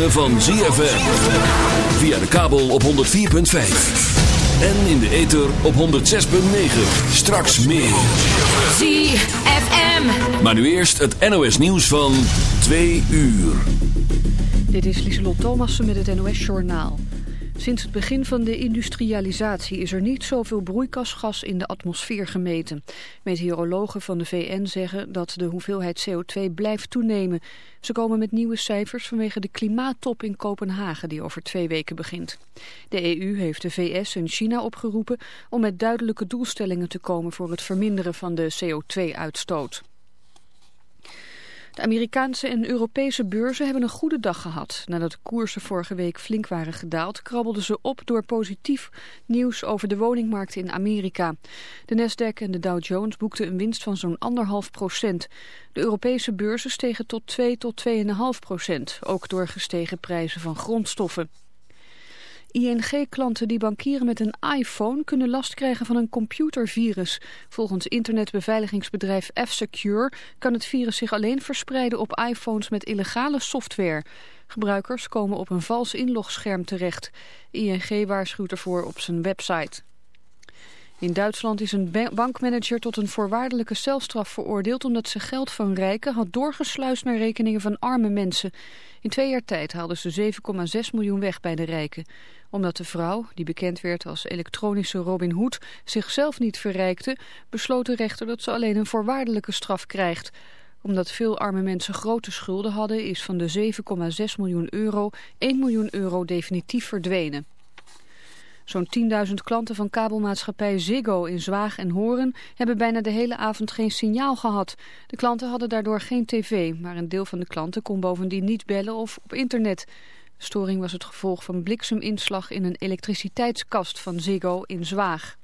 ritme van ZFM. Via de kabel op 104.5. En in de ether op 106.9. Straks meer. ZFM. Maar nu eerst het NOS nieuws van 2 uur. Dit is Lieselot Thomassen met het NOS-journaal. Sinds het begin van de industrialisatie is er niet zoveel broeikasgas in de atmosfeer gemeten. Meteorologen van de VN zeggen dat de hoeveelheid CO2 blijft toenemen. Ze komen met nieuwe cijfers vanwege de klimaattop in Kopenhagen die over twee weken begint. De EU heeft de VS en China opgeroepen om met duidelijke doelstellingen te komen voor het verminderen van de CO2-uitstoot. De Amerikaanse en Europese beurzen hebben een goede dag gehad. Nadat de koersen vorige week flink waren gedaald, krabbelden ze op door positief nieuws over de woningmarkt in Amerika. De Nasdaq en de Dow Jones boekten een winst van zo'n anderhalf procent. De Europese beurzen stegen tot 2 tot 2,5 procent, ook door gestegen prijzen van grondstoffen. ING-klanten die bankieren met een iPhone kunnen last krijgen van een computervirus. Volgens internetbeveiligingsbedrijf F-Secure kan het virus zich alleen verspreiden op iPhones met illegale software. Gebruikers komen op een vals inlogscherm terecht. ING waarschuwt ervoor op zijn website. In Duitsland is een bankmanager tot een voorwaardelijke celstraf veroordeeld... omdat ze geld van rijken had doorgesluist naar rekeningen van arme mensen. In twee jaar tijd haalden ze 7,6 miljoen weg bij de rijken. Omdat de vrouw, die bekend werd als elektronische Robin Hood... zichzelf niet verrijkte, besloot de rechter dat ze alleen een voorwaardelijke straf krijgt omdat veel arme mensen grote schulden hadden... is van de 7,6 miljoen euro 1 miljoen euro definitief verdwenen. Zo'n 10.000 klanten van kabelmaatschappij Ziggo in Zwaag en Horen hebben bijna de hele avond geen signaal gehad. De klanten hadden daardoor geen tv, maar een deel van de klanten kon bovendien niet bellen of op internet. Storing was het gevolg van blikseminslag in een elektriciteitskast van Ziggo in Zwaag.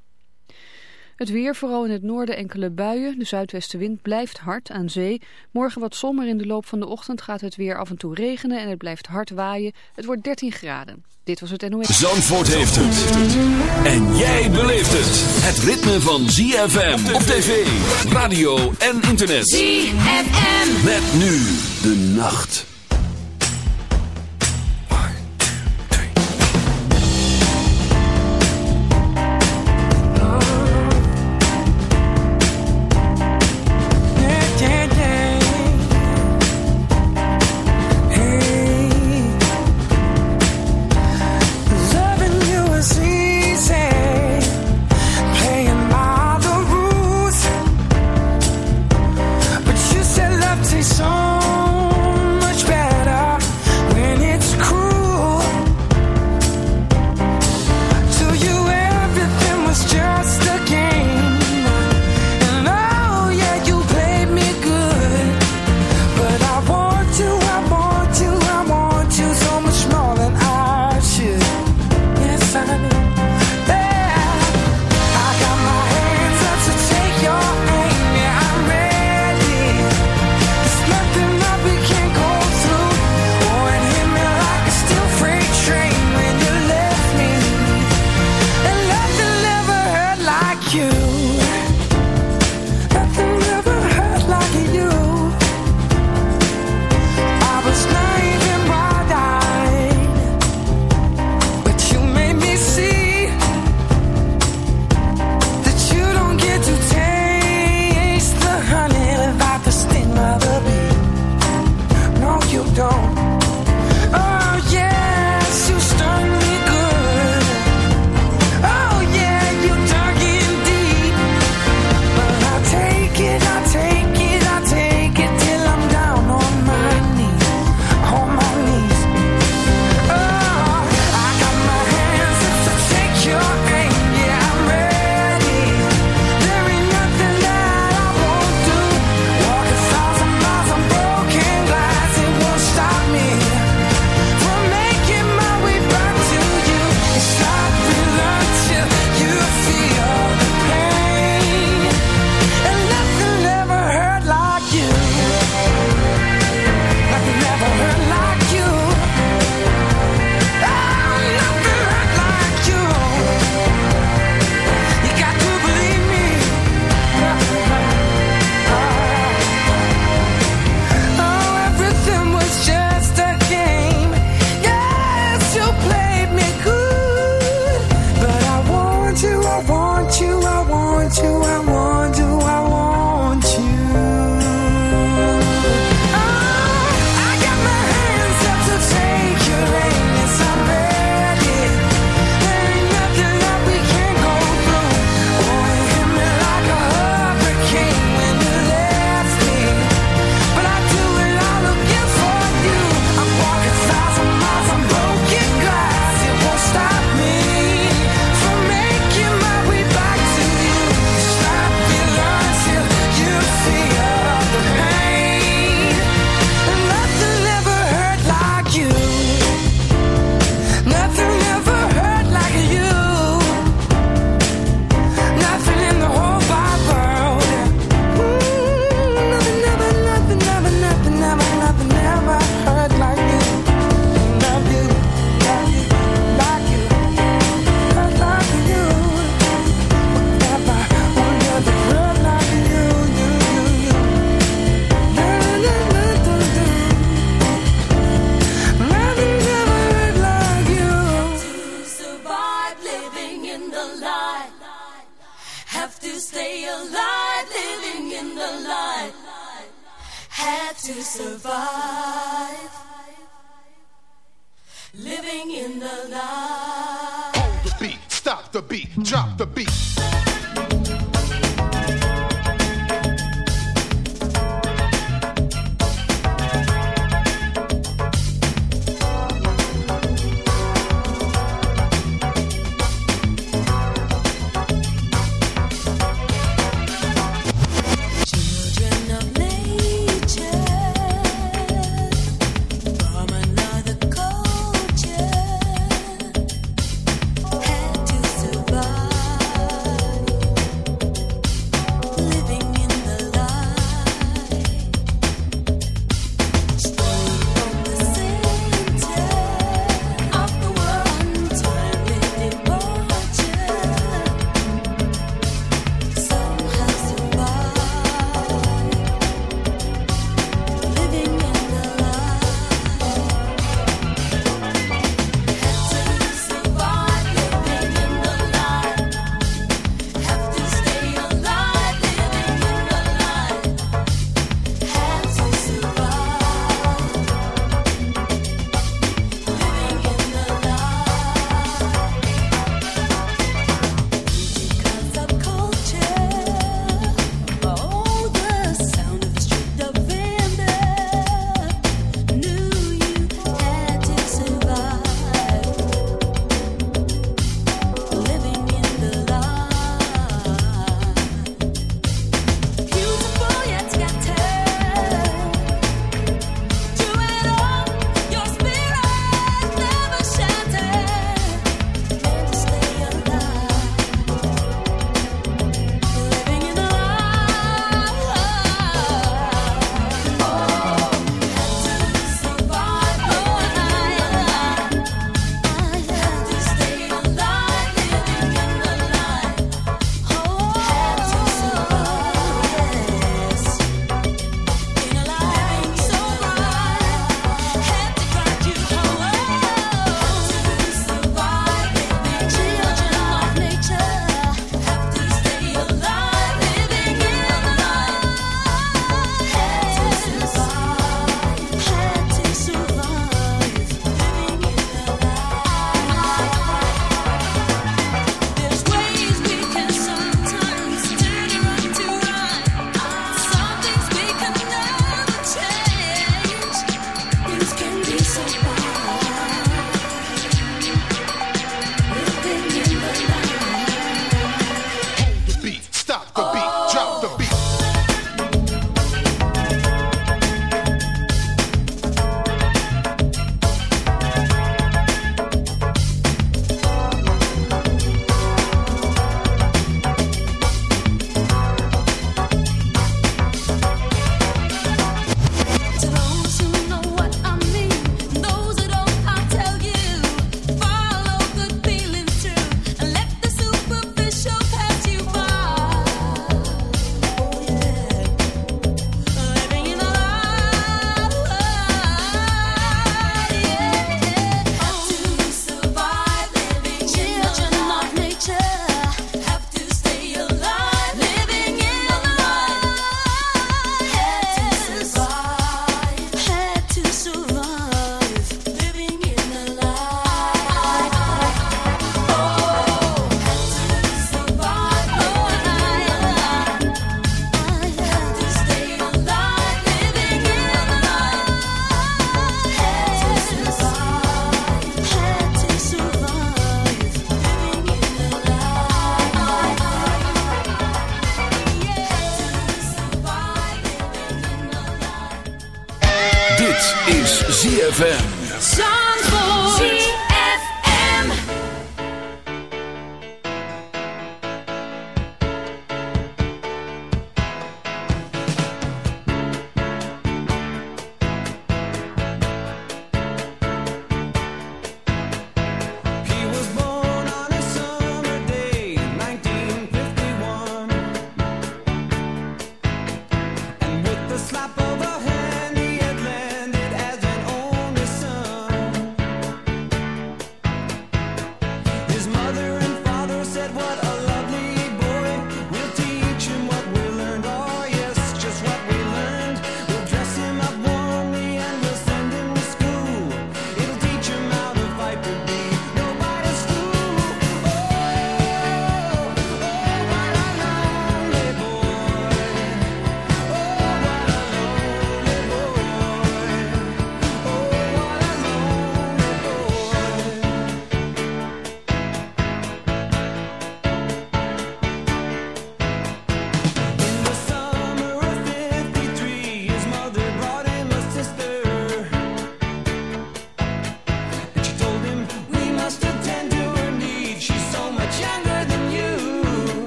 Het weer, vooral in het noorden enkele buien. De zuidwestenwind blijft hard aan zee. Morgen wat zon, maar in de loop van de ochtend gaat het weer af en toe regenen en het blijft hard waaien. Het wordt 13 graden. Dit was het NOS. Zandvoort heeft het. En jij beleeft het. Het ritme van ZFM op tv, radio en internet. ZFM. Met nu de nacht. ZFM.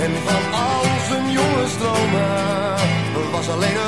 en van al zijn jonge stromen was alleen een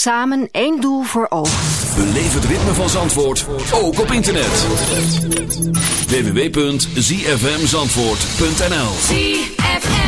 Samen één doel voor ogen. Beleef het ritme van Zandvoort, ook op internet. www.zfmzandvoort.nl ZFM.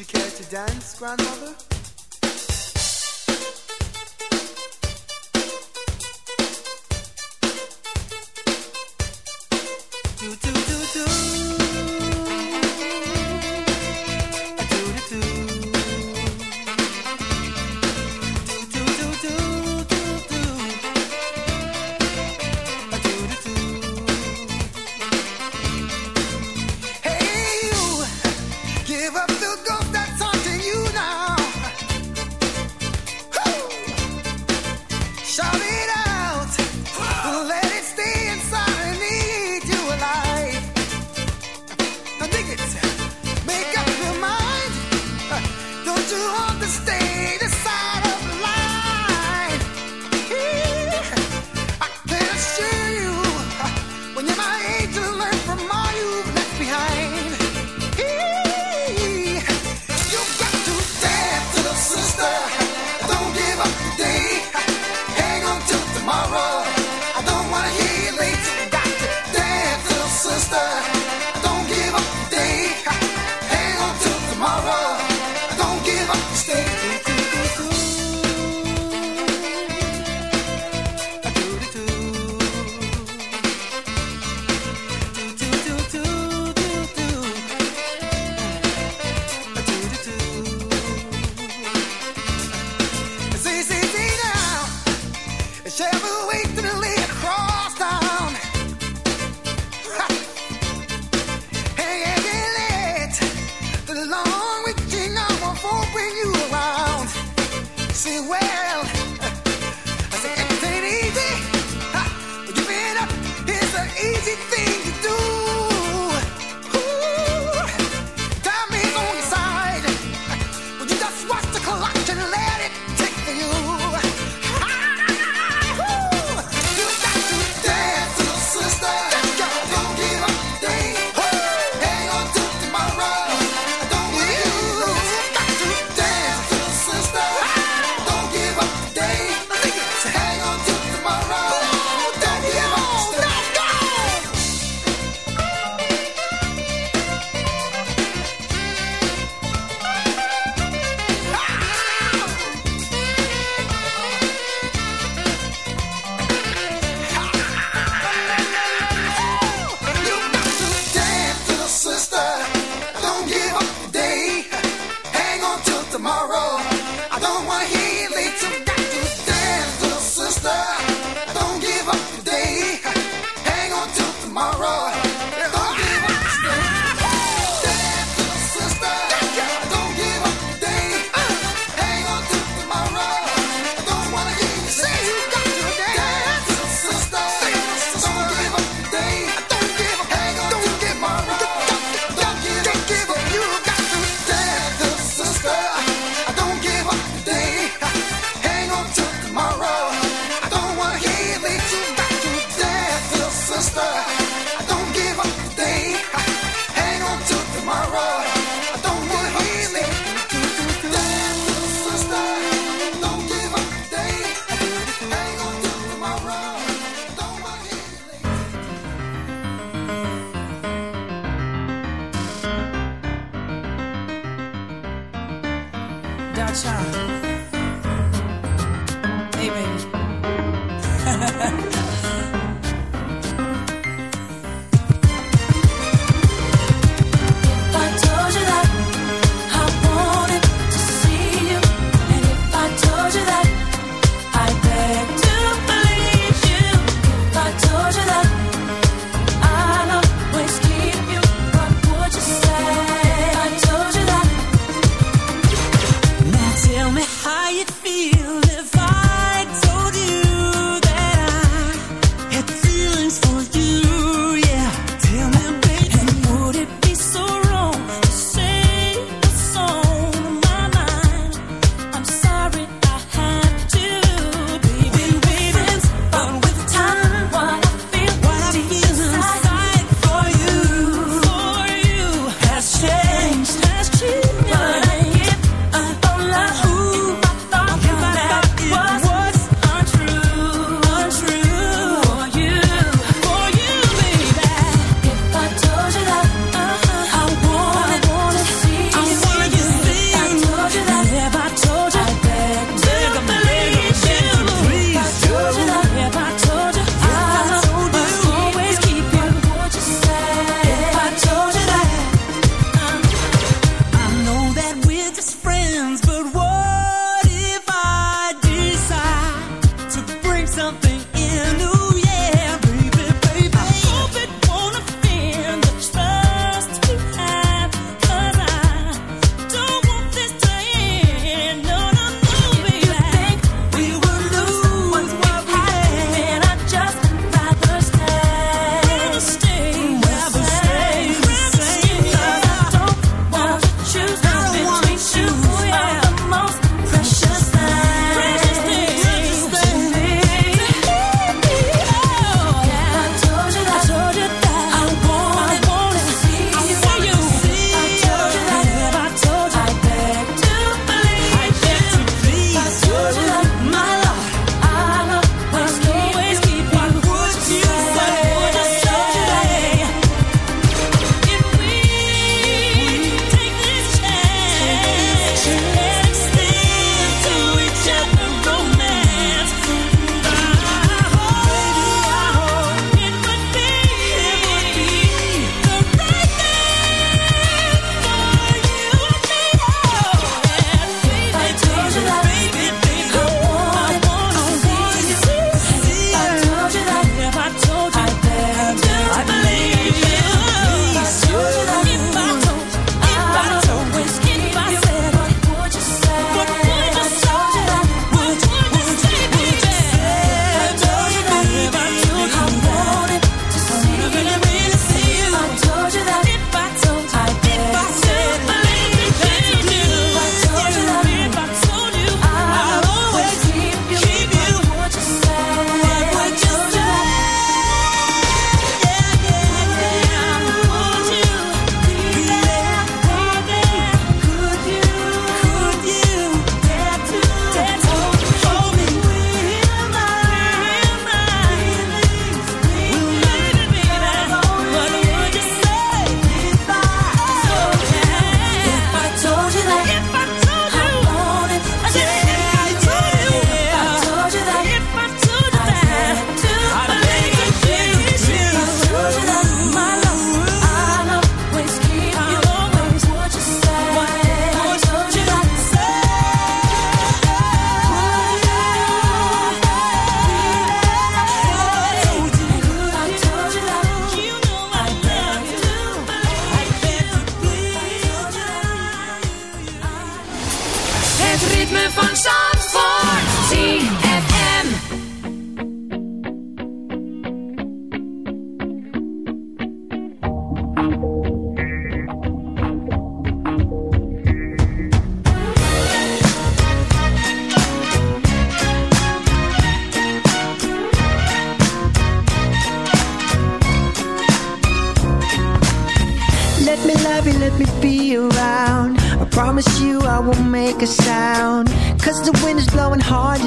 You care to dance, Grandmother?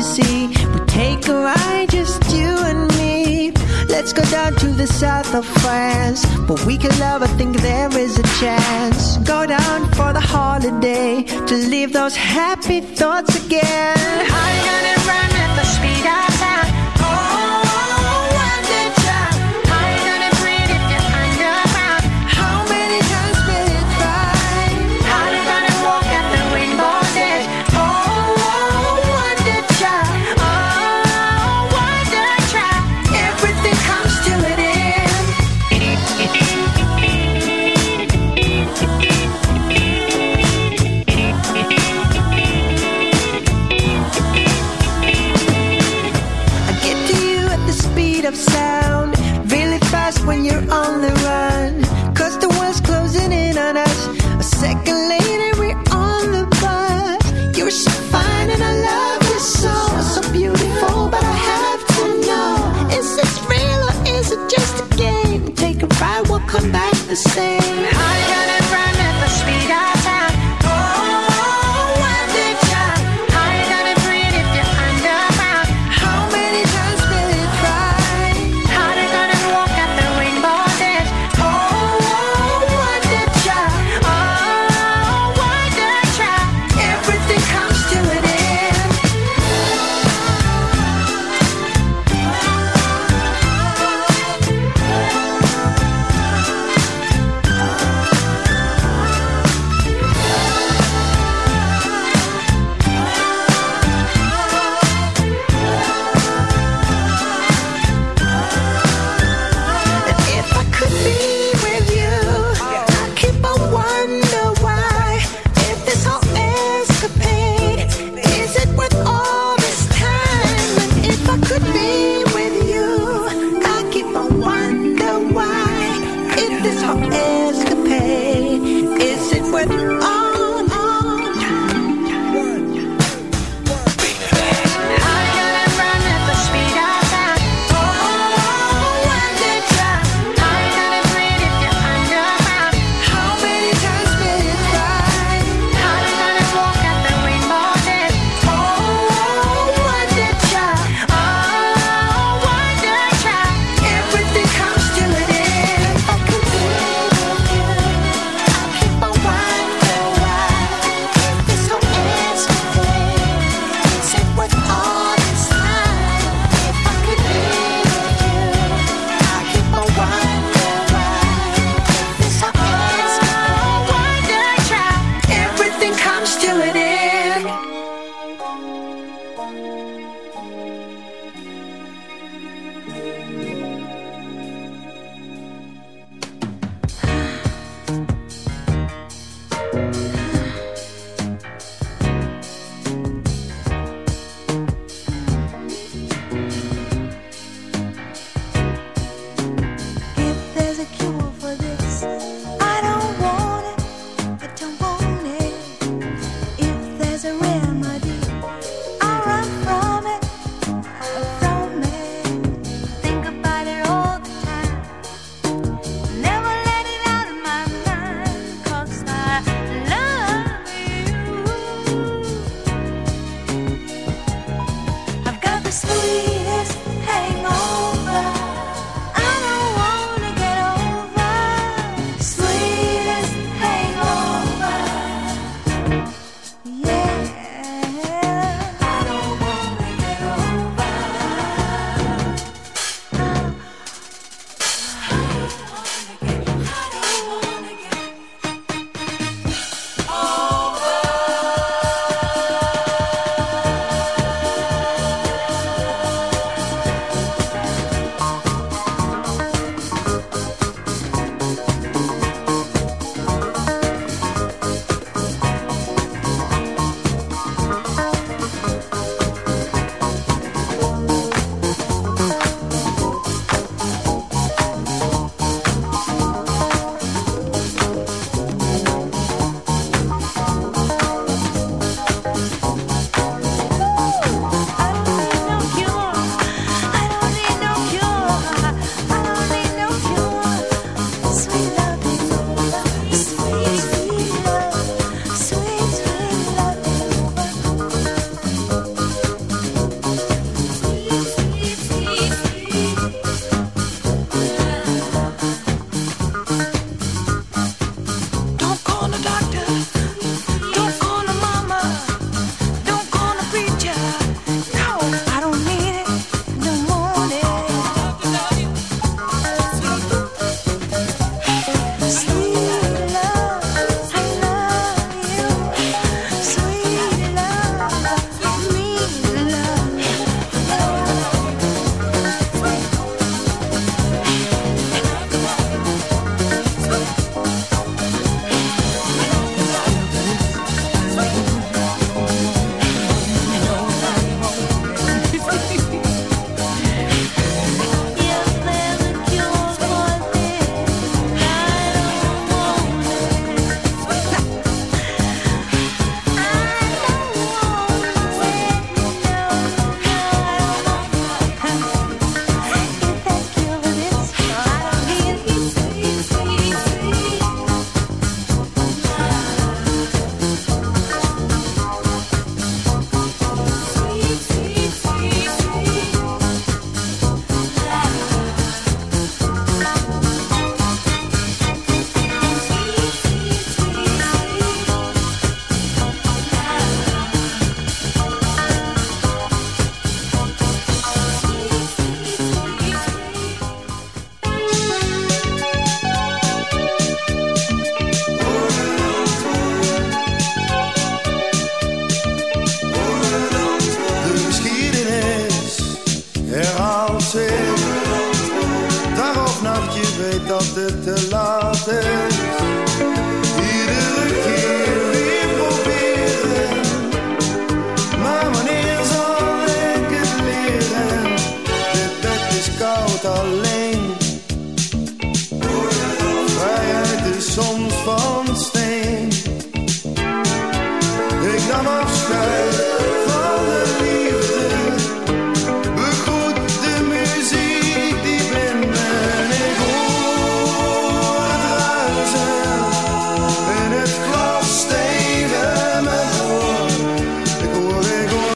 see. We take a ride, just you and me. Let's go down to the south of France. But we can love, I think there is a chance. Go down for the holiday to leave those happy thoughts again. I'm running at the speed of.